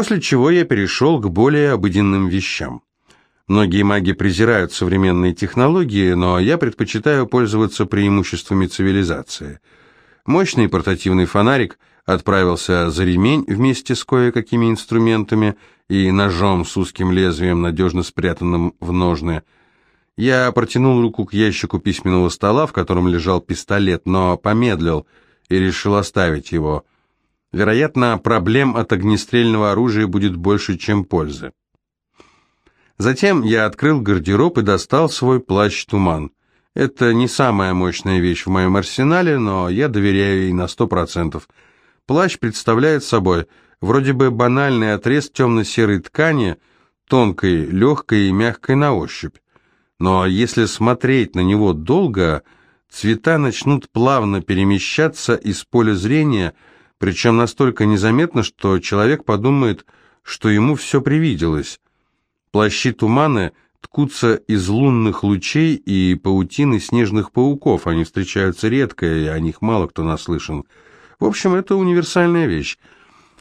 После чего я перешел к более обыденным вещам. Многие маги презирают современные технологии, но я предпочитаю пользоваться преимуществами цивилизации. Мощный портативный фонарик отправился за ремень вместе с кое-какими инструментами и ножом с узким лезвием, надежно спрятанным в ножны. Я протянул руку к ящику письменного стола, в котором лежал пистолет, но помедлил и решил оставить его. Вероятно, проблем от огнестрельного оружия будет больше, чем пользы. Затем я открыл гардероб и достал свой плащ-туман. Это не самая мощная вещь в моем арсенале, но я доверяю ей на сто процентов. Плащ представляет собой вроде бы банальный отрез темно-серой ткани, тонкой, легкой и мягкой на ощупь. Но если смотреть на него долго, цвета начнут плавно перемещаться из поля зрения, причем настолько незаметно, что человек подумает, что ему все привиделось. Плащи туманы ткутся из лунных лучей и паутины снежных пауков. Они встречаются редко, и о них мало кто наслышан. В общем, это универсальная вещь.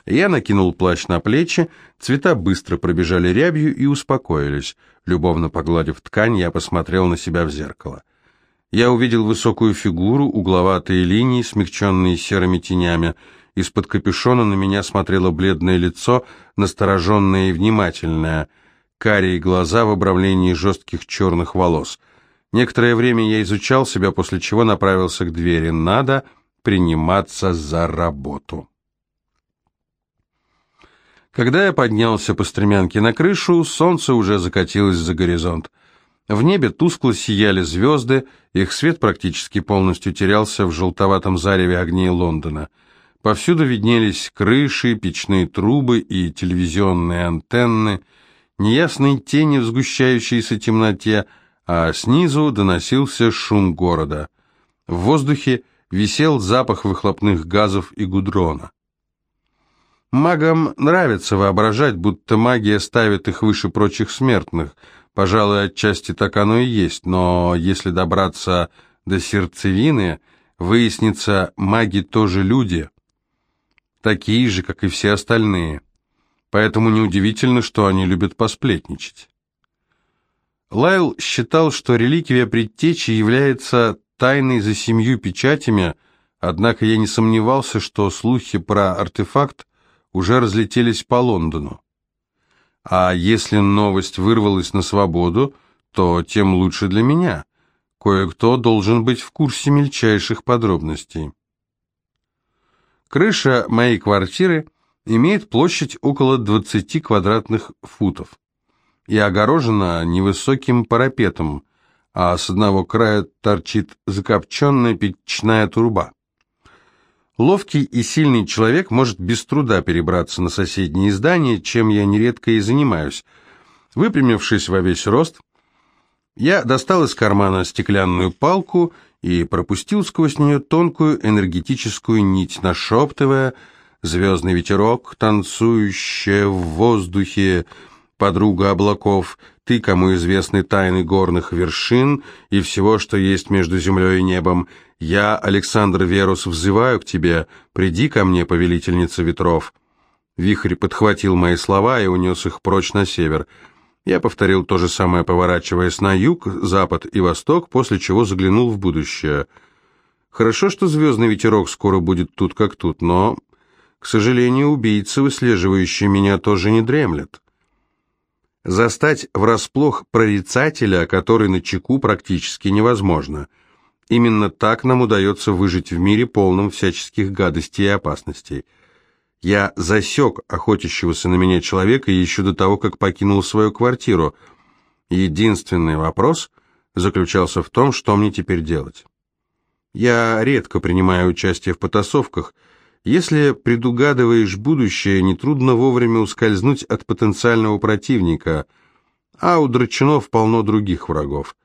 Я накинул плащ на плечи, цвета быстро пробежали рябью и успокоились. Любовно погладив ткань, я посмотрел на себя в зеркало. Я увидел высокую фигуру, угловатые линии, смягченные серыми тенями. Из-под капюшона на меня смотрело бледное лицо, настороженное и внимательное — карие глаза в обрамлении жестких черных волос. Некоторое время я изучал себя, после чего направился к двери. Надо приниматься за работу. Когда я поднялся по стремянке на крышу, солнце уже закатилось за горизонт. В небе тускло сияли звезды, их свет практически полностью терялся в желтоватом зареве огней Лондона. Повсюду виднелись крыши, печные трубы и телевизионные антенны – неясные тени в сгущающейся темноте, а снизу доносился шум города. В воздухе висел запах выхлопных газов и гудрона. Магам нравится воображать, будто магия ставит их выше прочих смертных. Пожалуй, отчасти так оно и есть, но если добраться до сердцевины, выяснится, маги тоже люди, такие же, как и все остальные поэтому неудивительно, что они любят посплетничать. Лайл считал, что реликвия предтечи является тайной за семью печатями, однако я не сомневался, что слухи про артефакт уже разлетелись по Лондону. А если новость вырвалась на свободу, то тем лучше для меня. Кое-кто должен быть в курсе мельчайших подробностей. Крыша моей квартиры – имеет площадь около 20 квадратных футов и огорожена невысоким парапетом, а с одного края торчит закопченная печная труба. Ловкий и сильный человек может без труда перебраться на соседние здания, чем я нередко и занимаюсь. Выпрямившись во весь рост, я достал из кармана стеклянную палку и пропустил сквозь нее тонкую энергетическую нить, нашептывая – звездный ветерок, танцующая в воздухе, подруга облаков, ты, кому известны тайны горных вершин и всего, что есть между землей и небом. Я, Александр Верус, взываю к тебе, приди ко мне, повелительница ветров». Вихрь подхватил мои слова и унес их прочь на север. Я повторил то же самое, поворачиваясь на юг, запад и восток, после чего заглянул в будущее. Хорошо, что звездный ветерок скоро будет тут как тут, но к сожалению, убийцы, выслеживающие меня, тоже не дремлят. Застать врасплох прорицателя, который на чеку, практически невозможно. Именно так нам удается выжить в мире, полном всяческих гадостей и опасностей. Я засек охотящегося на меня человека еще до того, как покинул свою квартиру. Единственный вопрос заключался в том, что мне теперь делать. Я редко принимаю участие в потасовках – если предугадываешь будущее, нетрудно вовремя ускользнуть от потенциального противника, а у драчунов полно других врагов.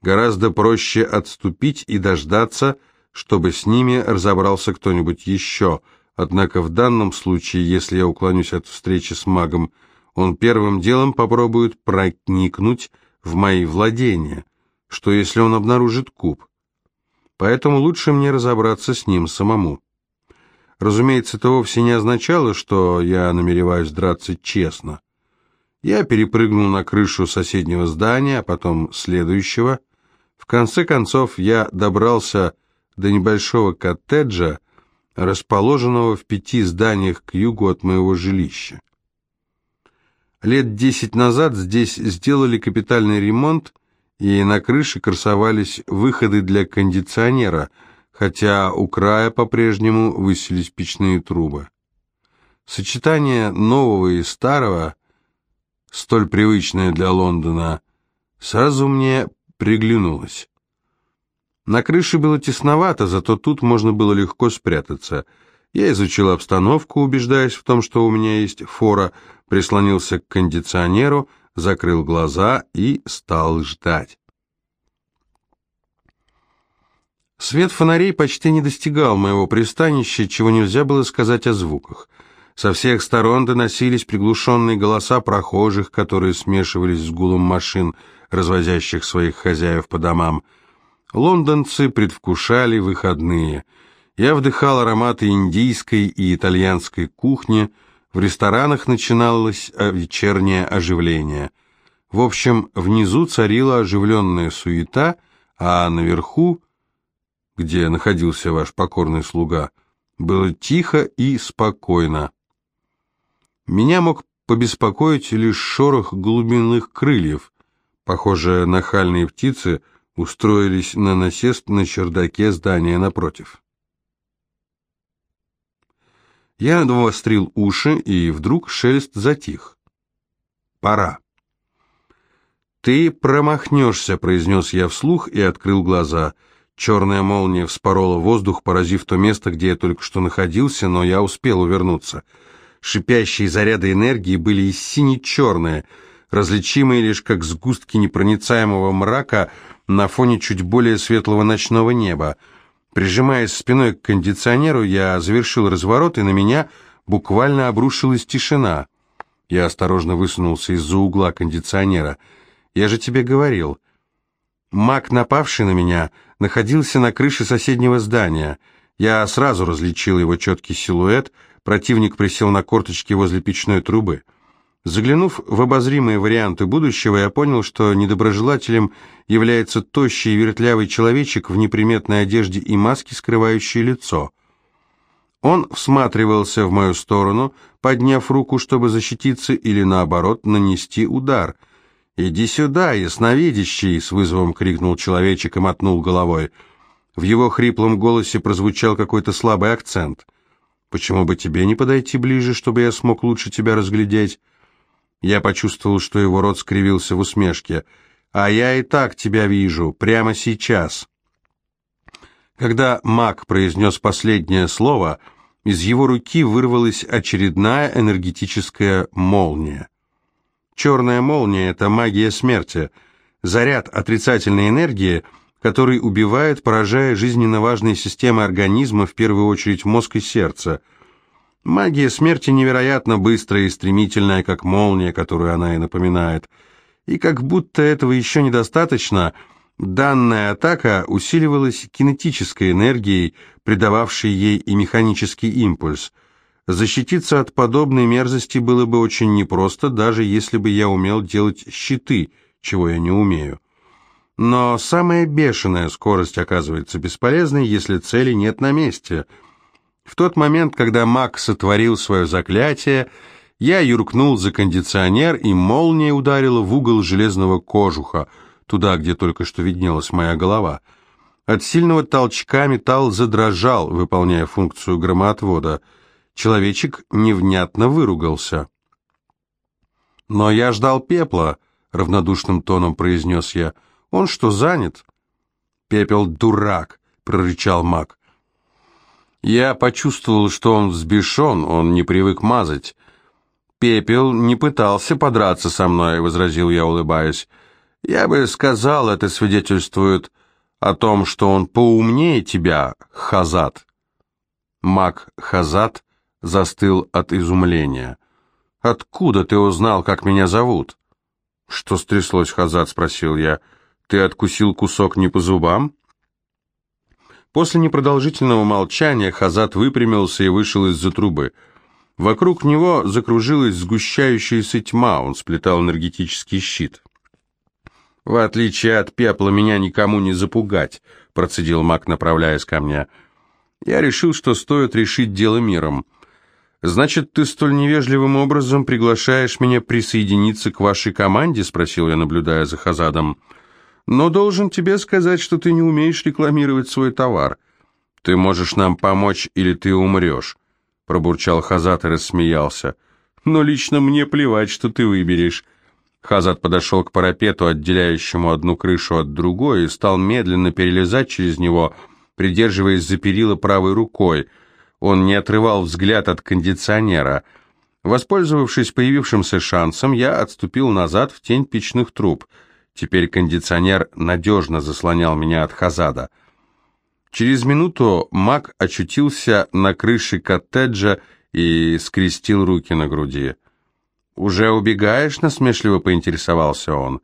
Гораздо проще отступить и дождаться, чтобы с ними разобрался кто-нибудь еще. Однако в данном случае, если я уклонюсь от встречи с магом, он первым делом попробует проникнуть в мои владения. Что если он обнаружит куб? Поэтому лучше мне разобраться с ним самому. Разумеется, это вовсе не означало, что я намереваюсь драться честно. Я перепрыгнул на крышу соседнего здания, а потом следующего. В конце концов, я добрался до небольшого коттеджа, расположенного в пяти зданиях к югу от моего жилища. Лет десять назад здесь сделали капитальный ремонт, и на крыше красовались выходы для кондиционера, хотя у края по-прежнему высились печные трубы. Сочетание нового и старого, столь привычное для Лондона, сразу мне приглянулось. На крыше было тесновато, зато тут можно было легко спрятаться. Я изучил обстановку, убеждаясь в том, что у меня есть фора, прислонился к кондиционеру, закрыл глаза и стал ждать. Свет фонарей почти не достигал моего пристанища, чего нельзя было сказать о звуках. Со всех сторон доносились приглушенные голоса прохожих, которые смешивались с гулом машин, развозящих своих хозяев по домам. Лондонцы предвкушали выходные. Я вдыхал ароматы индийской и итальянской кухни, в ресторанах начиналось вечернее оживление. В общем, внизу царила оживленная суета, а наверху, где находился ваш покорный слуга, было тихо и спокойно. Меня мог побеспокоить лишь шорох глубинных крыльев. Похоже, нахальные птицы – устроились на насест на чердаке здания напротив. Я навострил уши, и вдруг шелест затих. «Пора». «Ты промахнешься», — произнес я вслух и открыл глаза. Черная молния вспорола воздух, поразив то место, где я только что находился, но я успел увернуться. Шипящие заряды энергии были и сине-черные, различимые лишь как сгустки непроницаемого мрака — на фоне чуть более светлого ночного неба. Прижимаясь спиной к кондиционеру, я завершил разворот, и на меня буквально обрушилась тишина. Я осторожно высунулся из-за угла кондиционера. «Я же тебе говорил». Маг, напавший на меня, находился на крыше соседнего здания. Я сразу различил его четкий силуэт, противник присел на корточки возле печной трубы. Заглянув в обозримые варианты будущего, я понял, что недоброжелателем является тощий и вертлявый человечек в неприметной одежде и маске, скрывающей лицо. Он всматривался в мою сторону, подняв руку, чтобы защититься или, наоборот, нанести удар. «Иди сюда, ясновидящий!» — с вызовом крикнул человечек и мотнул головой. В его хриплом голосе прозвучал какой-то слабый акцент. «Почему бы тебе не подойти ближе, чтобы я смог лучше тебя разглядеть?» Я почувствовал, что его рот скривился в усмешке. «А я и так тебя вижу, прямо сейчас». Когда маг произнес последнее слово, из его руки вырвалась очередная энергетическая молния. Черная молния — это магия смерти, заряд отрицательной энергии, который убивает, поражая жизненно важные системы организма, в первую очередь мозг и сердце — Магия смерти невероятно быстрая и стремительная, как молния, которую она и напоминает. И как будто этого еще недостаточно, данная атака усиливалась кинетической энергией, придававшей ей и механический импульс. Защититься от подобной мерзости было бы очень непросто, даже если бы я умел делать щиты, чего я не умею. Но самая бешеная скорость оказывается бесполезной, если цели нет на месте – в тот момент, когда маг сотворил свое заклятие, я юркнул за кондиционер, и молния ударила в угол железного кожуха, туда, где только что виднелась моя голова. От сильного толчка металл задрожал, выполняя функцию громоотвода. Человечек невнятно выругался. «Но я ждал пепла», — равнодушным тоном произнес я. «Он что, занят?» «Пепел дурак», — прорычал маг. Я почувствовал, что он взбешен, он не привык мазать. «Пепел не пытался подраться со мной», — возразил я, улыбаясь. «Я бы сказал, это свидетельствует о том, что он поумнее тебя, Хазат». Маг Хазат застыл от изумления. «Откуда ты узнал, как меня зовут?» «Что стряслось, Хазат?» — спросил я. «Ты откусил кусок не по зубам?» После непродолжительного молчания Хазат выпрямился и вышел из-за трубы. Вокруг него закружилась сгущающаяся тьма, он сплетал энергетический щит. «В отличие от пепла, меня никому не запугать», — процедил маг, направляясь ко мне. «Я решил, что стоит решить дело миром. Значит, ты столь невежливым образом приглашаешь меня присоединиться к вашей команде?» — спросил я, наблюдая за Хазадом. «Но должен тебе сказать, что ты не умеешь рекламировать свой товар. Ты можешь нам помочь или ты умрешь», — пробурчал Хазад и рассмеялся. «Но лично мне плевать, что ты выберешь». Хазат подошел к парапету, отделяющему одну крышу от другой, и стал медленно перелезать через него, придерживаясь за перила правой рукой. Он не отрывал взгляд от кондиционера. Воспользовавшись появившимся шансом, я отступил назад в тень печных труб. Теперь кондиционер надежно заслонял меня от Хазада. Через минуту маг очутился на крыше коттеджа и скрестил руки на груди. «Уже убегаешь?» — насмешливо поинтересовался он.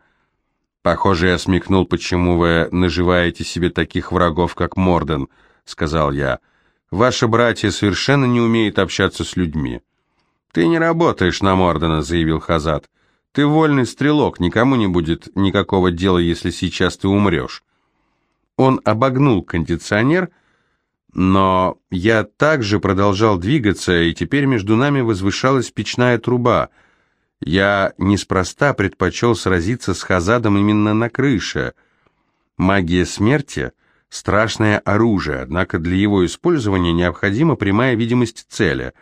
«Похоже, я смекнул, почему вы наживаете себе таких врагов, как Морден», — сказал я. «Ваши братья совершенно не умеют общаться с людьми». «Ты не работаешь на Мордена», — заявил Хазат. «Ты вольный стрелок, никому не будет никакого дела, если сейчас ты умрешь». Он обогнул кондиционер, но я также продолжал двигаться, и теперь между нами возвышалась печная труба — я неспроста предпочел сразиться с Хазадом именно на крыше. Магия смерти — страшное оружие, однако для его использования необходима прямая видимость цели.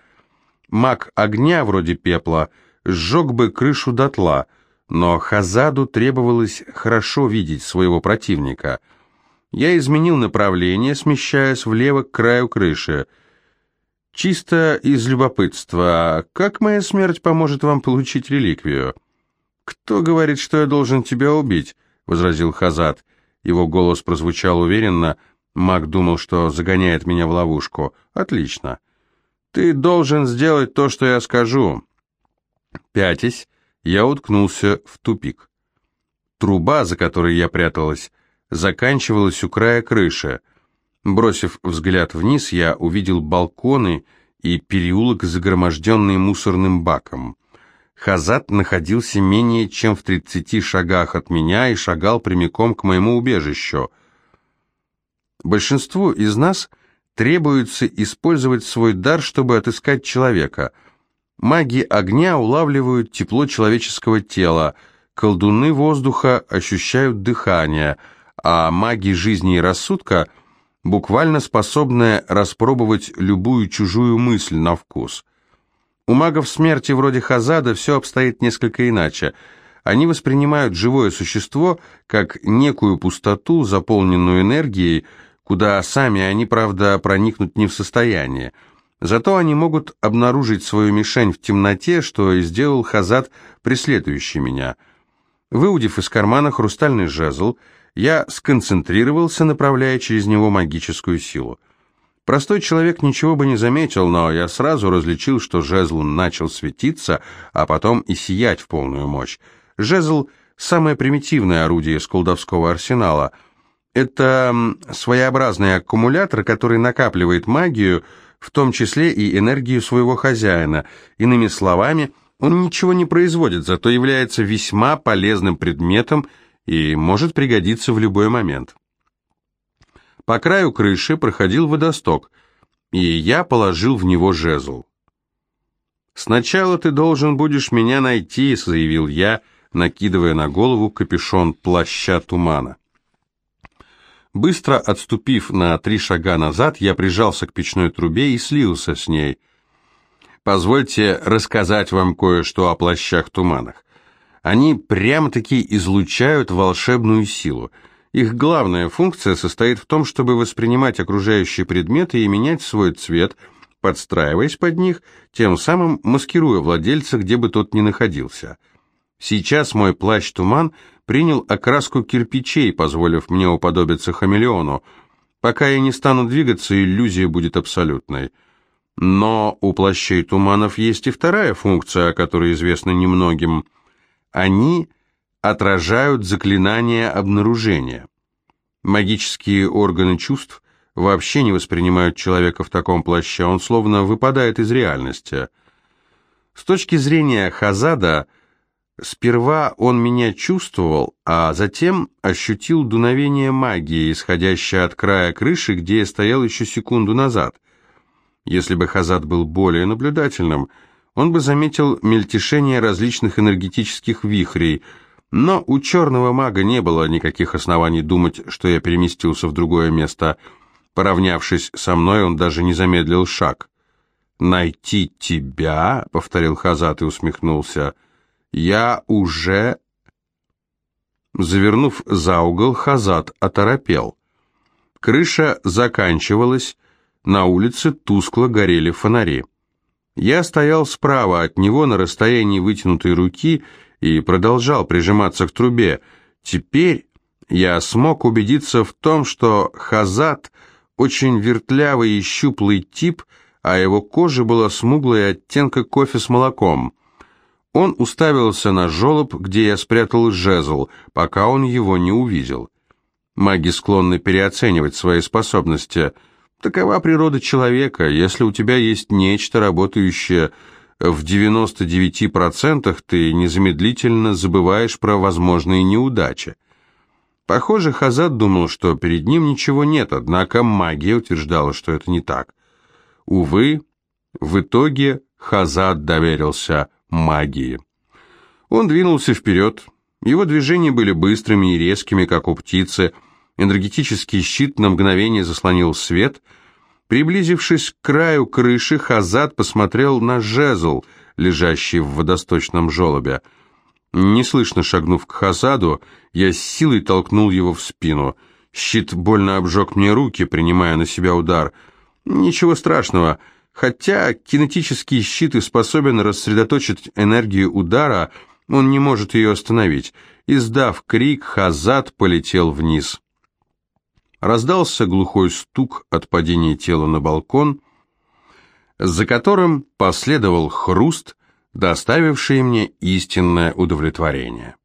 Маг огня, вроде пепла, сжег бы крышу дотла, но Хазаду требовалось хорошо видеть своего противника. Я изменил направление, смещаясь влево к краю крыши — Чисто из любопытства, как моя смерть поможет вам получить реликвию? Кто говорит, что я должен тебя убить? возразил Хазат. Его голос прозвучал уверенно. Маг думал, что загоняет меня в ловушку. Отлично. Ты должен сделать то, что я скажу. Пятясь, я уткнулся в тупик. Труба, за которой я пряталась, заканчивалась у края крыши. Бросив взгляд вниз, я увидел балконы и переулок, загроможденный мусорным баком. Хазат находился менее чем в тридцати шагах от меня и шагал прямиком к моему убежищу. Большинству из нас требуется использовать свой дар, чтобы отыскать человека. Маги огня улавливают тепло человеческого тела, колдуны воздуха ощущают дыхание, а маги жизни и рассудка – буквально способная распробовать любую чужую мысль на вкус. У магов смерти вроде Хазада все обстоит несколько иначе. Они воспринимают живое существо как некую пустоту, заполненную энергией, куда сами они, правда, проникнуть не в состоянии. Зато они могут обнаружить свою мишень в темноте, что и сделал Хазад, преследующий меня. Выудив из кармана хрустальный жезл, я сконцентрировался, направляя через него магическую силу. Простой человек ничего бы не заметил, но я сразу различил, что жезл начал светиться, а потом и сиять в полную мощь. Жезл — самое примитивное орудие из колдовского арсенала. Это своеобразный аккумулятор, который накапливает магию, в том числе и энергию своего хозяина. Иными словами, он ничего не производит, зато является весьма полезным предметом — и может пригодиться в любой момент. По краю крыши проходил водосток, и я положил в него жезл. «Сначала ты должен будешь меня найти», — заявил я, накидывая на голову капюшон плаща тумана. Быстро отступив на три шага назад, я прижался к печной трубе и слился с ней. «Позвольте рассказать вам кое-что о плащах-туманах. Они прямо-таки излучают волшебную силу. Их главная функция состоит в том, чтобы воспринимать окружающие предметы и менять свой цвет, подстраиваясь под них, тем самым маскируя владельца, где бы тот ни находился. Сейчас мой плащ-туман принял окраску кирпичей, позволив мне уподобиться хамелеону. Пока я не стану двигаться, иллюзия будет абсолютной. Но у плащей туманов есть и вторая функция, о которой известна немногим – они отражают заклинание обнаружения. Магические органы чувств вообще не воспринимают человека в таком плаще, он словно выпадает из реальности. С точки зрения Хазада, сперва он меня чувствовал, а затем ощутил дуновение магии, исходящее от края крыши, где я стоял еще секунду назад. Если бы Хазад был более наблюдательным, он бы заметил мельтешение различных энергетических вихрей, но у черного мага не было никаких оснований думать, что я переместился в другое место. Поравнявшись со мной, он даже не замедлил шаг. «Найти тебя?» — повторил Хазат и усмехнулся. «Я уже...» Завернув за угол, Хазат оторопел. Крыша заканчивалась, на улице тускло горели фонари. Я стоял справа от него на расстоянии вытянутой руки и продолжал прижиматься к трубе. Теперь я смог убедиться в том, что Хазат очень вертлявый и щуплый тип, а его кожа была смуглой оттенка кофе с молоком. Он уставился на жёлоб, где я спрятал жезл, пока он его не увидел. Маги склонны переоценивать свои способности. Такова природа человека. Если у тебя есть нечто, работающее в 99%, ты незамедлительно забываешь про возможные неудачи. Похоже, Хазад думал, что перед ним ничего нет, однако магия утверждала, что это не так. Увы, в итоге Хазад доверился магии. Он двинулся вперед. Его движения были быстрыми и резкими, как у птицы. Энергетический щит на мгновение заслонил свет. Приблизившись к краю крыши, Хазад посмотрел на жезл, лежащий в водосточном желобе. Неслышно шагнув к Хазаду, я с силой толкнул его в спину. Щит больно обжег мне руки, принимая на себя удар — Ничего страшного. Хотя кинетический щит и способен рассредоточить энергию удара, он не может ее остановить. Издав крик, Хазат полетел вниз. Раздался глухой стук от падения тела на балкон, за которым последовал хруст, доставивший мне истинное удовлетворение.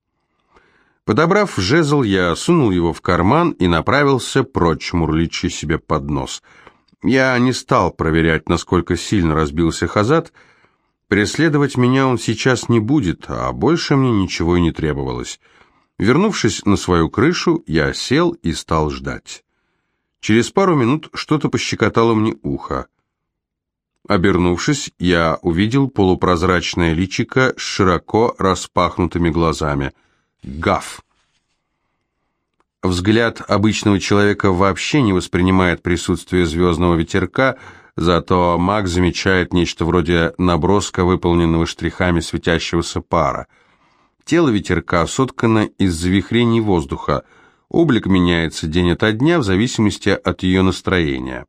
Подобрав жезл, я сунул его в карман и направился прочь, мурлича себе под нос — я не стал проверять, насколько сильно разбился Хазат. Преследовать меня он сейчас не будет, а больше мне ничего и не требовалось. Вернувшись на свою крышу, я сел и стал ждать. Через пару минут что-то пощекотало мне ухо. Обернувшись, я увидел полупрозрачное личико с широко распахнутыми глазами. Гав! Взгляд обычного человека вообще не воспринимает присутствие звездного ветерка, зато маг замечает нечто вроде наброска, выполненного штрихами светящегося пара. Тело ветерка соткано из завихрений воздуха. Облик меняется день ото дня в зависимости от ее настроения.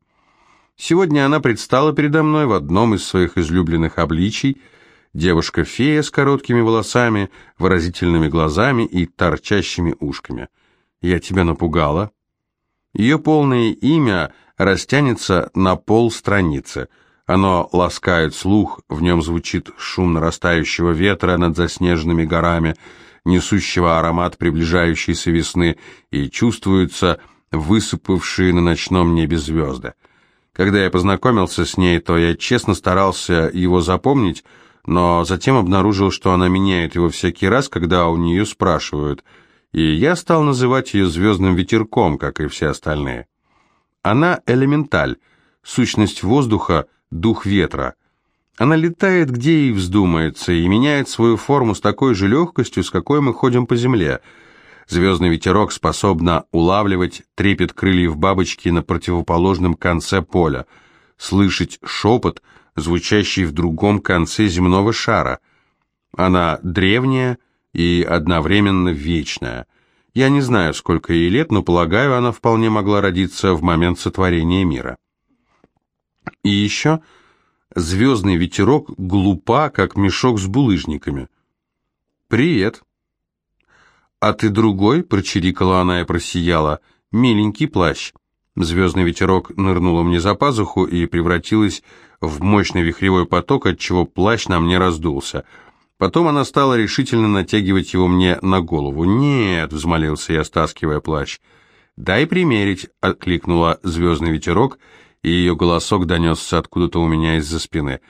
Сегодня она предстала передо мной в одном из своих излюбленных обличий – девушка-фея с короткими волосами, выразительными глазами и торчащими ушками – я тебя напугала?» Ее полное имя растянется на пол страницы. Оно ласкает слух, в нем звучит шум нарастающего ветра над заснеженными горами, несущего аромат приближающейся весны, и чувствуются высыпавшие на ночном небе звезды. Когда я познакомился с ней, то я честно старался его запомнить, но затем обнаружил, что она меняет его всякий раз, когда у нее спрашивают – и я стал называть ее звездным ветерком, как и все остальные. Она элементаль, сущность воздуха, дух ветра. Она летает, где ей вздумается, и меняет свою форму с такой же легкостью, с какой мы ходим по земле. Звездный ветерок способна улавливать трепет крыльев бабочки на противоположном конце поля, слышать шепот, звучащий в другом конце земного шара. Она древняя, и одновременно вечная. Я не знаю, сколько ей лет, но полагаю, она вполне могла родиться в момент сотворения мира. И еще звездный ветерок глупа, как мешок с булыжниками. «Привет!» «А ты другой?» — прочирикала она и просияла. «Миленький плащ». Звездный ветерок нырнула мне за пазуху и превратилась в мощный вихревой поток, отчего плащ на мне раздулся — Потом она стала решительно натягивать его мне на голову. «Нет», — взмолился я, стаскивая плащ, «Дай примерить», — откликнула звездный ветерок, и ее голосок донесся откуда-то у меня из-за спины.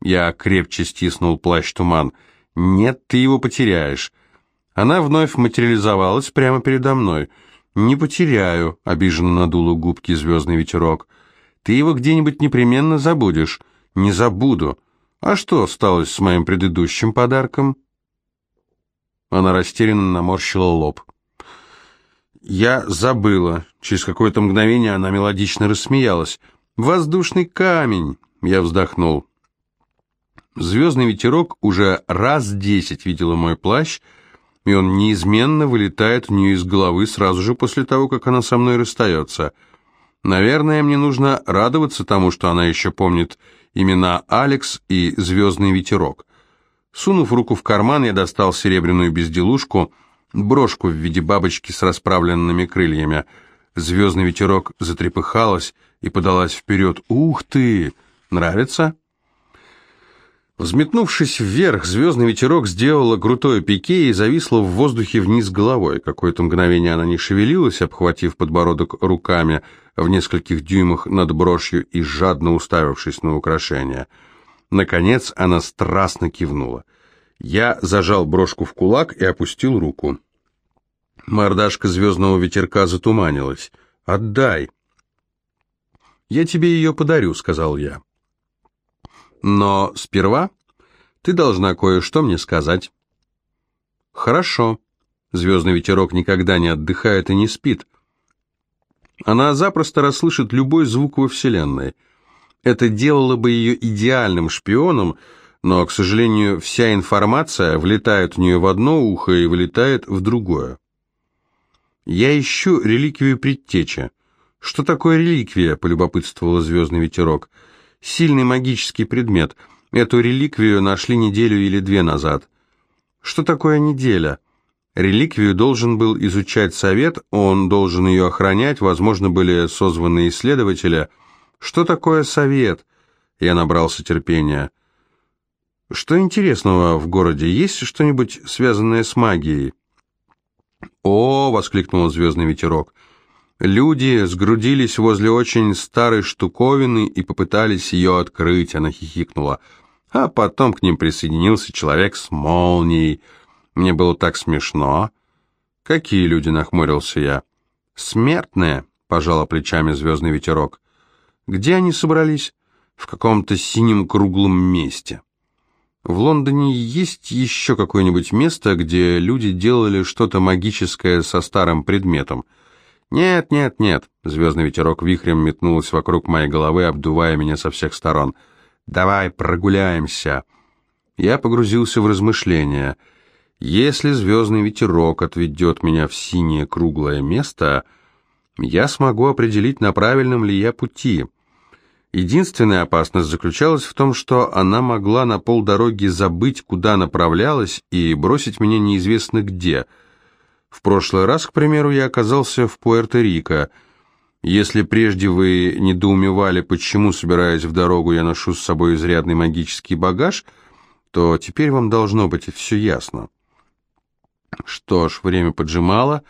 Я крепче стиснул плащ-туман. «Нет, ты его потеряешь». Она вновь материализовалась прямо передо мной. «Не потеряю», — обиженно надула губки звездный ветерок. «Ты его где-нибудь непременно забудешь». «Не забуду. А что осталось с моим предыдущим подарком?» Она растерянно наморщила лоб. «Я забыла». Через какое-то мгновение она мелодично рассмеялась. «Воздушный камень!» Я вздохнул. Звездный ветерок уже раз десять видела мой плащ, и он неизменно вылетает у нее из головы сразу же после того, как она со мной расстается. Наверное, мне нужно радоваться тому, что она еще помнит имена Алекс и Звездный ветерок. Сунув руку в карман, я достал серебряную безделушку, брошку в виде бабочки с расправленными крыльями. Звездный ветерок затрепыхалась и подалась вперед. «Ух ты! Нравится?» Взметнувшись вверх, звездный ветерок сделала крутое пике и зависла в воздухе вниз головой. Какое-то мгновение она не шевелилась, обхватив подбородок руками в нескольких дюймах над брошью и жадно уставившись на украшение. Наконец она страстно кивнула. Я зажал брошку в кулак и опустил руку. Мордашка звездного ветерка затуманилась. «Отдай!» «Я тебе ее подарю», — сказал я. Но сперва ты должна кое-что мне сказать. Хорошо. Звездный ветерок никогда не отдыхает и не спит. Она запросто расслышит любой звук во Вселенной. Это делало бы ее идеальным шпионом, но, к сожалению, вся информация влетает в нее в одно ухо и вылетает в другое. «Я ищу реликвию предтечи». «Что такое реликвия?» – полюбопытствовала звездный ветерок – Сильный магический предмет. Эту реликвию нашли неделю или две назад. Что такое неделя? Реликвию должен был изучать совет, он должен ее охранять, возможно, были созваны исследователи. Что такое совет? Я набрался терпения. Что интересного в городе? Есть что-нибудь связанное с магией? «О!» — воскликнул звездный ветерок. Люди сгрудились возле очень старой штуковины и попытались ее открыть, она хихикнула. А потом к ним присоединился человек с молнией. Мне было так смешно. «Какие люди?» — нахмурился я. «Смертные», — пожала плечами звездный ветерок. «Где они собрались?» «В каком-то синем круглом месте». В Лондоне есть еще какое-нибудь место, где люди делали что-то магическое со старым предметом — «Нет, нет, нет!» Звездный ветерок вихрем метнулся вокруг моей головы, обдувая меня со всех сторон. «Давай прогуляемся!» Я погрузился в размышления. «Если звездный ветерок отведет меня в синее круглое место, я смогу определить, на правильном ли я пути». Единственная опасность заключалась в том, что она могла на полдороги забыть, куда направлялась, и бросить меня неизвестно где — в прошлый раз, к примеру, я оказался в Пуэрто-Рико. Если прежде вы недоумевали, почему, собираясь в дорогу, я ношу с собой изрядный магический багаж, то теперь вам должно быть все ясно. Что ж, время поджимало,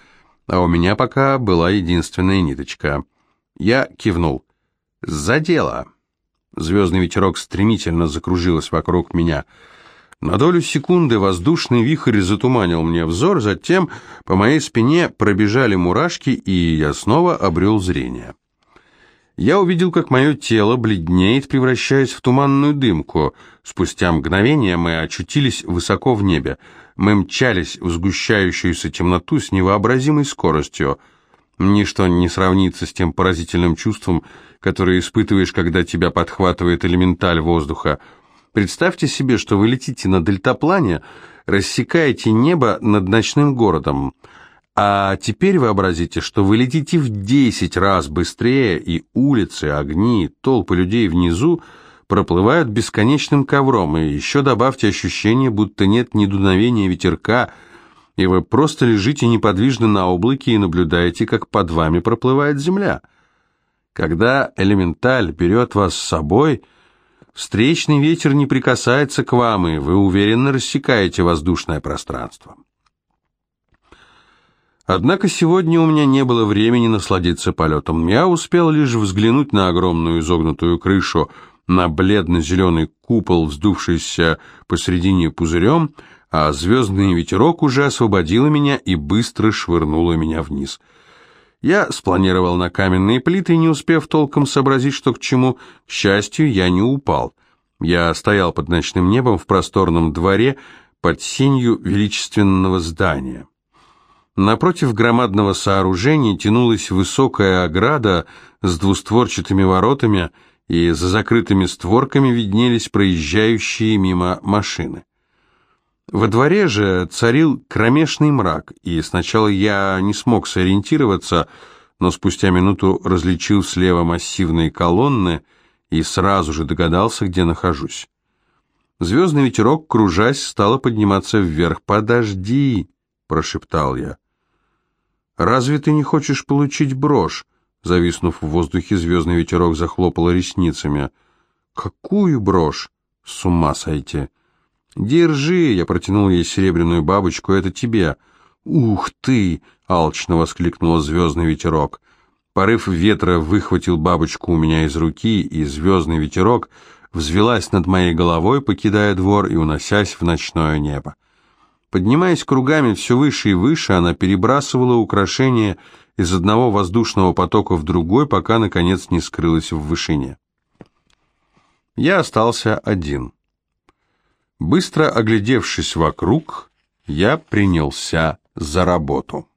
а у меня пока была единственная ниточка. Я кивнул. «За дело!» Звездный ветерок стремительно закружилась вокруг меня — на долю секунды воздушный вихрь затуманил мне взор, затем по моей спине пробежали мурашки, и я снова обрел зрение. Я увидел, как мое тело бледнеет, превращаясь в туманную дымку. Спустя мгновение мы очутились высоко в небе. Мы мчались в сгущающуюся темноту с невообразимой скоростью. Ничто не сравнится с тем поразительным чувством, которое испытываешь, когда тебя подхватывает элементаль воздуха — Представьте себе, что вы летите на дельтаплане, рассекаете небо над ночным городом. А теперь вообразите, что вы летите в 10 раз быстрее, и улицы, огни, толпы людей внизу проплывают бесконечным ковром, и еще добавьте ощущение, будто нет ни дуновения ветерка, и вы просто лежите неподвижно на облаке и наблюдаете, как под вами проплывает земля. Когда элементаль берет вас с собой – Встречный ветер не прикасается к вам, и вы уверенно рассекаете воздушное пространство. Однако сегодня у меня не было времени насладиться полетом. Я успел лишь взглянуть на огромную изогнутую крышу, на бледно-зеленый купол, вздувшийся посредине пузырем, а звездный ветерок уже освободила меня и быстро швырнула меня вниз. Я спланировал на каменные плиты, не успев толком сообразить, что к чему. К счастью, я не упал. Я стоял под ночным небом в просторном дворе под сенью величественного здания. Напротив громадного сооружения тянулась высокая ограда с двустворчатыми воротами, и за закрытыми створками виднелись проезжающие мимо машины. Во дворе же царил кромешный мрак, и сначала я не смог сориентироваться, но спустя минуту различил слева массивные колонны и сразу же догадался, где нахожусь. Звездный ветерок, кружась, стало подниматься вверх. «Подожди!» — прошептал я. «Разве ты не хочешь получить брошь?» Зависнув в воздухе, звездный ветерок захлопал ресницами. «Какую брошь? С ума сойти!» «Держи!» — я протянул ей серебряную бабочку. «Это тебе!» «Ух ты!» — алчно воскликнула звездный ветерок. Порыв ветра выхватил бабочку у меня из руки, и звездный ветерок взвелась над моей головой, покидая двор и уносясь в ночное небо. Поднимаясь кругами все выше и выше, она перебрасывала украшения из одного воздушного потока в другой, пока, наконец, не скрылась в вышине. Я остался один. Быстро оглядевшись вокруг, я принялся за работу.